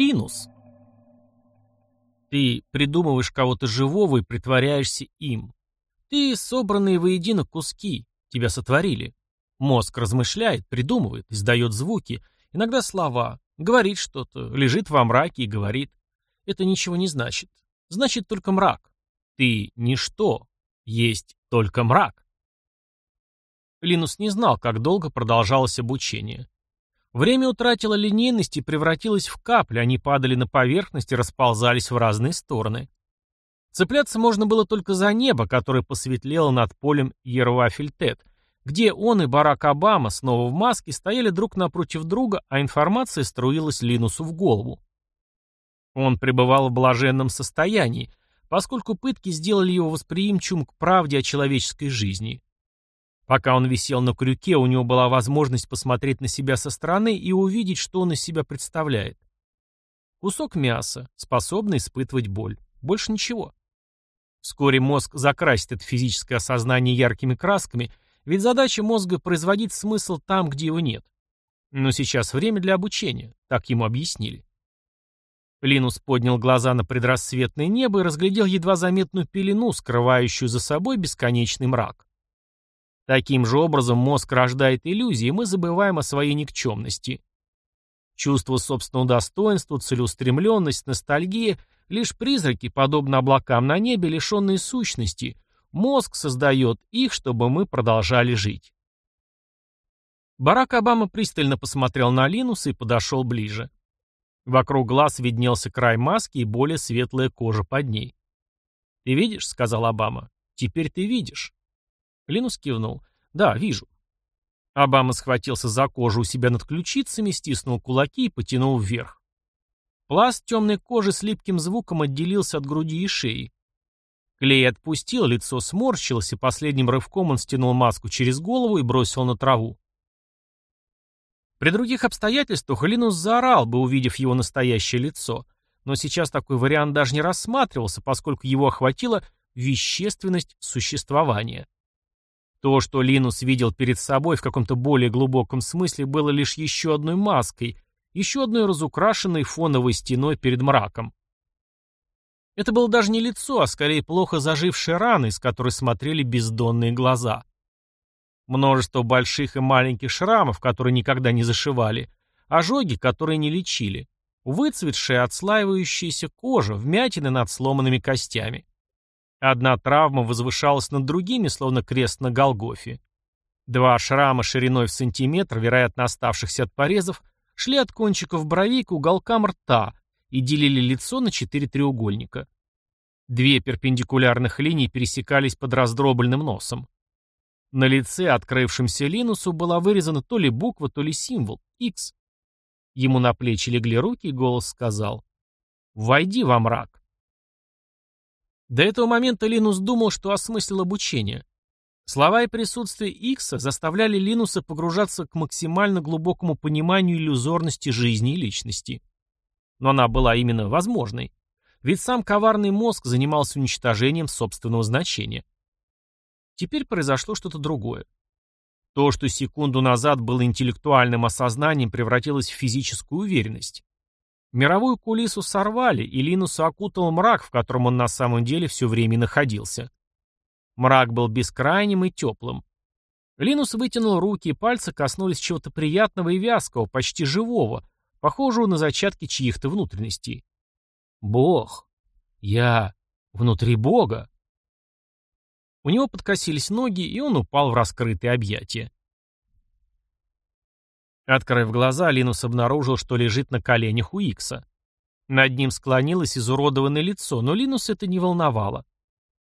Линус. Ты придумываешь кого-то живого и притворяешься им. Ты собранные воедино куски, тебя сотворили. Мозг размышляет, придумывает, издает звуки, иногда слова, говорит что-то, лежит во мраке и говорит. Это ничего не значит. Значит только мрак. Ты ничто. Есть только мрак. Линус не знал, как долго продолжалось обучение. Время утратило линейность и превратилось в капли, они падали на поверхность и расползались в разные стороны. Цепляться можно было только за небо, которое посветлело над полем Ервафельтет, где он и Барак Обама, снова в маске, стояли друг напротив друга, а информация струилась Линусу в голову. Он пребывал в блаженном состоянии, поскольку пытки сделали его восприимчивым к правде о человеческой жизни. Пока он висел на крюке, у него была возможность посмотреть на себя со стороны и увидеть, что он из себя представляет. Кусок мяса, способный испытывать боль. Больше ничего. Вскоре мозг закрасит это физическое осознание яркими красками, ведь задача мозга производить смысл там, где его нет. Но сейчас время для обучения, так ему объяснили. Линус поднял глаза на предрассветное небо и разглядел едва заметную пелену, скрывающую за собой бесконечный мрак. Таким же образом мозг рождает иллюзии, и мы забываем о своей никчемности. Чувство собственного достоинства, целеустремленность, ностальгия — лишь призраки, подобно облакам на небе, лишенные сущности. Мозг создает их, чтобы мы продолжали жить. Барак Обама пристально посмотрел на Линуса и подошел ближе. Вокруг глаз виднелся край маски и более светлая кожа под ней. «Ты видишь?» — сказал Обама. «Теперь ты видишь». Линус кивнул. «Да, вижу». Обама схватился за кожу у себя над ключицами, стиснул кулаки и потянул вверх. Пласт темной кожи с липким звуком отделился от груди и шеи. Клей отпустил, лицо сморщилось, и последним рывком он стянул маску через голову и бросил на траву. При других обстоятельствах Линус заорал бы, увидев его настоящее лицо, но сейчас такой вариант даже не рассматривался, поскольку его охватила вещественность существования. То, что Линус видел перед собой в каком-то более глубоком смысле, было лишь еще одной маской, еще одной разукрашенной фоновой стеной перед мраком. Это было даже не лицо, а скорее плохо зажившая рана, из которой смотрели бездонные глаза. Множество больших и маленьких шрамов, которые никогда не зашивали, ожоги, которые не лечили, выцветшая отслаивающаяся кожа, вмятины над сломанными костями. Одна травма возвышалась над другими, словно крест на Голгофе. Два шрама шириной в сантиметр, вероятно оставшихся от порезов, шли от кончиков бровей к уголкам рта и делили лицо на четыре треугольника. Две перпендикулярных линии пересекались под раздробленным носом. На лице, открывшемся Линусу, была вырезана то ли буква, то ли символ — X. Ему на плечи легли руки, и голос сказал «Войди во мрак». До этого момента Линус думал, что осмыслил обучение. Слова и присутствие Икса заставляли Линуса погружаться к максимально глубокому пониманию иллюзорности жизни и личности. Но она была именно возможной. Ведь сам коварный мозг занимался уничтожением собственного значения. Теперь произошло что-то другое. То, что секунду назад было интеллектуальным осознанием, превратилось в физическую уверенность. Мировую кулису сорвали, и Линуса окутал мрак, в котором он на самом деле все время находился. Мрак был бескрайним и теплым. Линус вытянул руки, и пальцы коснулись чего-то приятного и вязкого, почти живого, похожего на зачатки чьих-то внутренностей. Бог. Я внутри Бога. У него подкосились ноги, и он упал в раскрытые объятия. Открыв глаза, Линус обнаружил, что лежит на коленях у Икса. Над ним склонилось изуродованное лицо, но Линус это не волновало.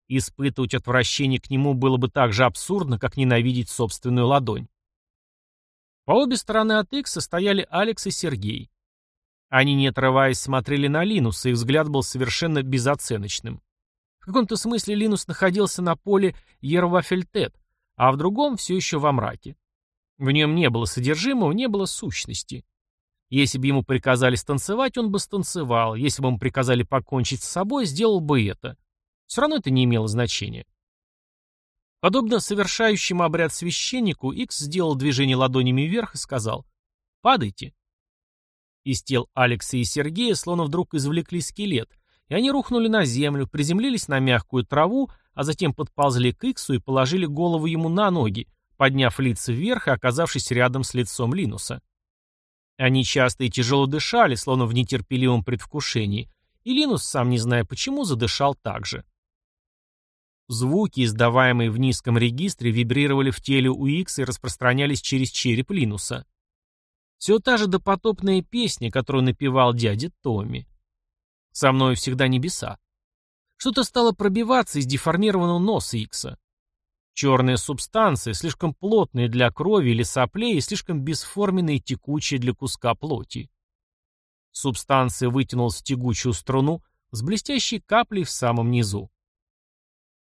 Испытывать отвращение к нему было бы так же абсурдно, как ненавидеть собственную ладонь. По обе стороны от Икса стояли Алекс и Сергей. Они, не отрываясь, смотрели на Линуса, и взгляд был совершенно безоценочным. В каком-то смысле Линус находился на поле Ервафельтет, а в другом все еще во мраке. В нем не было содержимого, не было сущности. Если бы ему приказали станцевать, он бы станцевал. Если бы ему приказали покончить с собой, сделал бы это. Все равно это не имело значения. Подобно совершающему обряд священнику, Икс сделал движение ладонями вверх и сказал «Падайте». Из тел Алекса и Сергея словно вдруг извлекли скелет, и они рухнули на землю, приземлились на мягкую траву, а затем подползли к Иксу и положили голову ему на ноги, подняв лица вверх и оказавшись рядом с лицом Линуса. Они часто и тяжело дышали, словно в нетерпеливом предвкушении, и Линус, сам не зная почему, задышал так же. Звуки, издаваемые в низком регистре, вибрировали в теле у Икса и распространялись через череп Линуса. Все та же допотопная песня, которую напевал дядя Томми. «Со мной всегда небеса». Что-то стало пробиваться из деформированного носа Икса. Черная субстанция, слишком плотная для крови или соплей и слишком бесформенная и текучая для куска плоти. Субстанция вытянулась в тягучую струну с блестящей каплей в самом низу.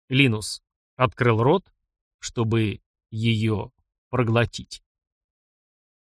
Линус открыл рот, чтобы ее проглотить.